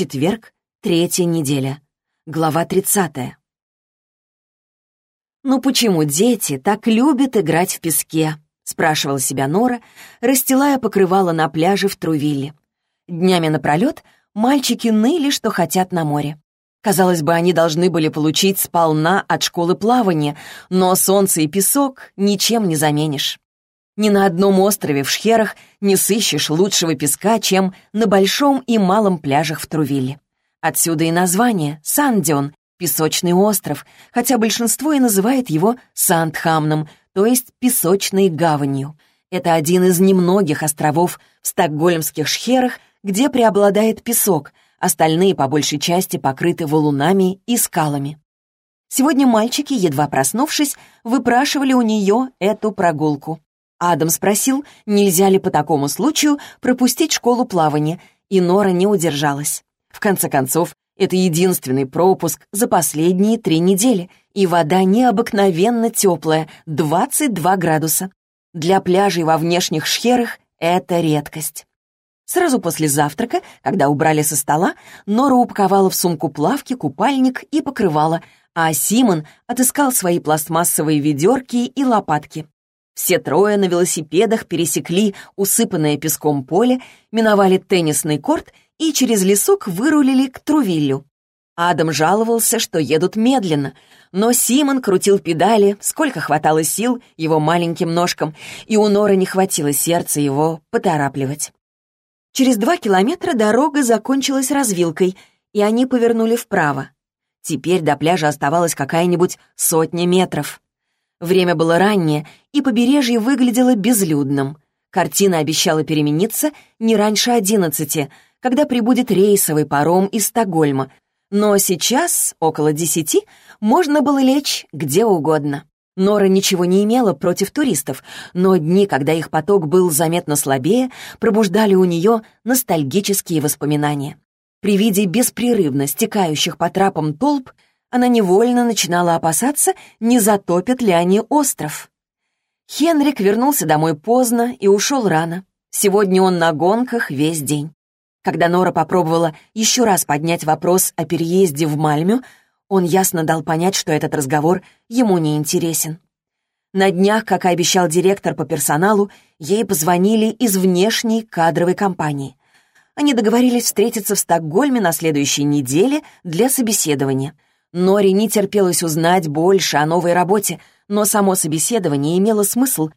Четверг, третья неделя. Глава 30. «Ну почему дети так любят играть в песке?» — спрашивала себя Нора, расстилая покрывало на пляже в Трувилле. Днями напролет мальчики ныли, что хотят на море. Казалось бы, они должны были получить сполна от школы плавания, но солнце и песок ничем не заменишь. Ни на одном острове в Шхерах не сыщешь лучшего песка, чем на большом и малом пляжах в Трувилле. Отсюда и название — Сандион, песочный остров, хотя большинство и называет его Сандхамном, то есть песочной гаванью. Это один из немногих островов в стокгольмских Шхерах, где преобладает песок, остальные по большей части покрыты валунами и скалами. Сегодня мальчики, едва проснувшись, выпрашивали у нее эту прогулку. Адам спросил, нельзя ли по такому случаю пропустить школу плавания, и Нора не удержалась. В конце концов, это единственный пропуск за последние три недели, и вода необыкновенно теплая, 22 градуса. Для пляжей во внешних шхерах это редкость. Сразу после завтрака, когда убрали со стола, Нора упаковала в сумку плавки, купальник и покрывала, а Симон отыскал свои пластмассовые ведерки и лопатки. Все трое на велосипедах пересекли усыпанное песком поле, миновали теннисный корт и через лесок вырулили к Трувиллю. Адам жаловался, что едут медленно, но Симон крутил педали, сколько хватало сил его маленьким ножкам, и у Норы не хватило сердца его поторапливать. Через два километра дорога закончилась развилкой, и они повернули вправо. Теперь до пляжа оставалось какая-нибудь сотня метров. Время было раннее, и побережье выглядело безлюдным. Картина обещала перемениться не раньше одиннадцати, когда прибудет рейсовый паром из Стокгольма. Но сейчас, около десяти, можно было лечь где угодно. Нора ничего не имела против туристов, но дни, когда их поток был заметно слабее, пробуждали у нее ностальгические воспоминания. При виде беспрерывно стекающих по трапам толп она невольно начинала опасаться, не затопят ли они остров. Хенрик вернулся домой поздно и ушел рано. Сегодня он на гонках весь день. Когда Нора попробовала еще раз поднять вопрос о переезде в Мальмю, он ясно дал понять, что этот разговор ему не интересен. На днях, как и обещал директор по персоналу, ей позвонили из внешней кадровой компании. Они договорились встретиться в Стокгольме на следующей неделе для собеседования — Нори не терпелось узнать больше о новой работе, но само собеседование имело смысл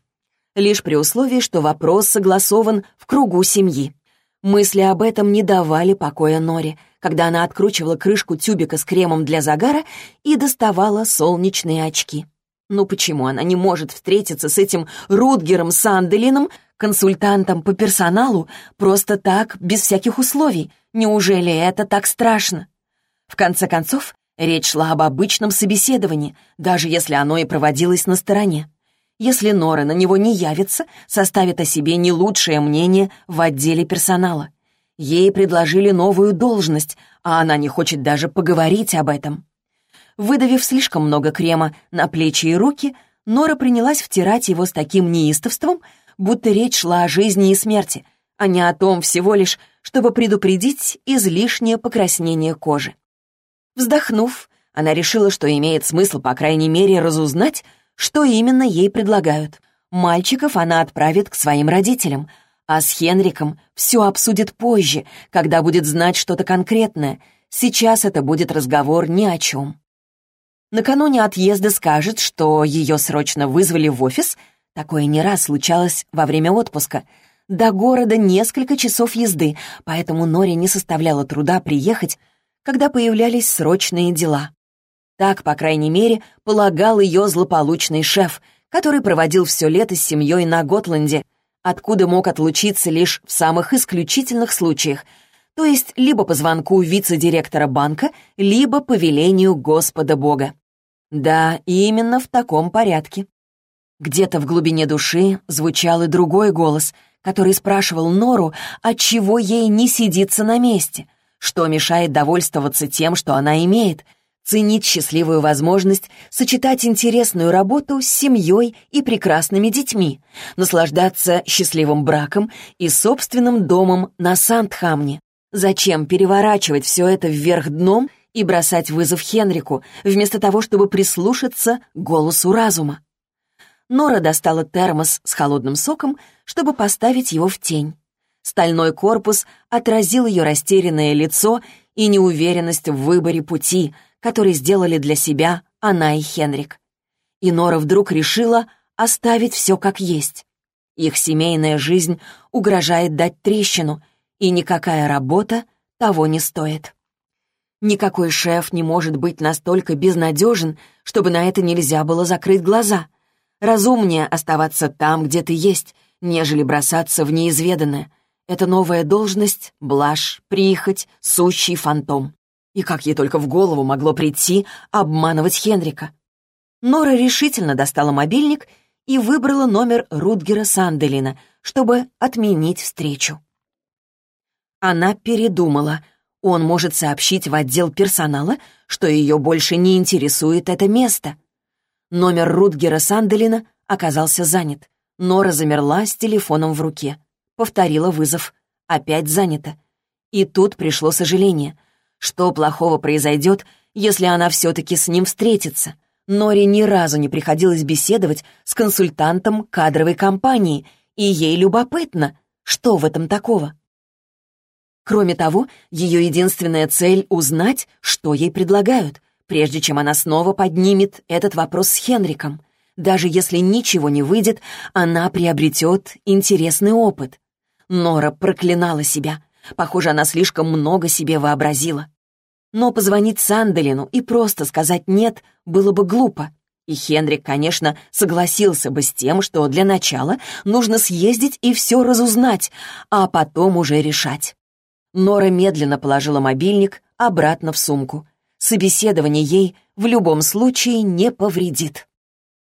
лишь при условии, что вопрос согласован в кругу семьи. Мысли об этом не давали покоя Нори, когда она откручивала крышку тюбика с кремом для загара и доставала солнечные очки. Ну почему она не может встретиться с этим Рутгером Санделином, консультантом по персоналу, просто так, без всяких условий? Неужели это так страшно? В конце концов, Речь шла об обычном собеседовании, даже если оно и проводилось на стороне. Если Нора на него не явится, составит о себе не лучшее мнение в отделе персонала. Ей предложили новую должность, а она не хочет даже поговорить об этом. Выдавив слишком много крема на плечи и руки, Нора принялась втирать его с таким неистовством, будто речь шла о жизни и смерти, а не о том всего лишь, чтобы предупредить излишнее покраснение кожи. Вздохнув, она решила, что имеет смысл, по крайней мере, разузнать, что именно ей предлагают. Мальчиков она отправит к своим родителям, а с Хенриком все обсудит позже, когда будет знать что-то конкретное. Сейчас это будет разговор ни о чем. Накануне отъезда скажет, что ее срочно вызвали в офис. Такое не раз случалось во время отпуска. До города несколько часов езды, поэтому Норе не составляло труда приехать, когда появлялись срочные дела. Так, по крайней мере, полагал ее злополучный шеф, который проводил все лето с семьей на Готланде, откуда мог отлучиться лишь в самых исключительных случаях, то есть либо по звонку вице-директора банка, либо по велению Господа Бога. Да, именно в таком порядке. Где-то в глубине души звучал и другой голос, который спрашивал Нору, отчего ей не сидится на месте, что мешает довольствоваться тем, что она имеет, ценить счастливую возможность сочетать интересную работу с семьей и прекрасными детьми, наслаждаться счастливым браком и собственным домом на Сандхамне, Зачем переворачивать все это вверх дном и бросать вызов Хенрику, вместо того, чтобы прислушаться голосу разума? Нора достала термос с холодным соком, чтобы поставить его в тень. Стальной корпус отразил ее растерянное лицо и неуверенность в выборе пути, который сделали для себя она и Хенрик. И Нора вдруг решила оставить все как есть. Их семейная жизнь угрожает дать трещину, и никакая работа того не стоит. Никакой шеф не может быть настолько безнадежен, чтобы на это нельзя было закрыть глаза. Разумнее оставаться там, где ты есть, нежели бросаться в неизведанное. Эта новая должность — блажь, прихоть, сущий фантом. И как ей только в голову могло прийти обманывать Хенрика. Нора решительно достала мобильник и выбрала номер Рутгера Санделина, чтобы отменить встречу. Она передумала. Он может сообщить в отдел персонала, что ее больше не интересует это место. Номер Рутгера Санделина оказался занят. Нора замерла с телефоном в руке. Повторила вызов. Опять занято. И тут пришло сожаление. Что плохого произойдет, если она все-таки с ним встретится? Норе ни разу не приходилось беседовать с консультантом кадровой компании, и ей любопытно, что в этом такого. Кроме того, ее единственная цель — узнать, что ей предлагают, прежде чем она снова поднимет этот вопрос с Хенриком. Даже если ничего не выйдет, она приобретет интересный опыт. Нора проклинала себя. Похоже, она слишком много себе вообразила. Но позвонить Санделину и просто сказать «нет» было бы глупо. И Хенрик, конечно, согласился бы с тем, что для начала нужно съездить и все разузнать, а потом уже решать. Нора медленно положила мобильник обратно в сумку. Собеседование ей в любом случае не повредит.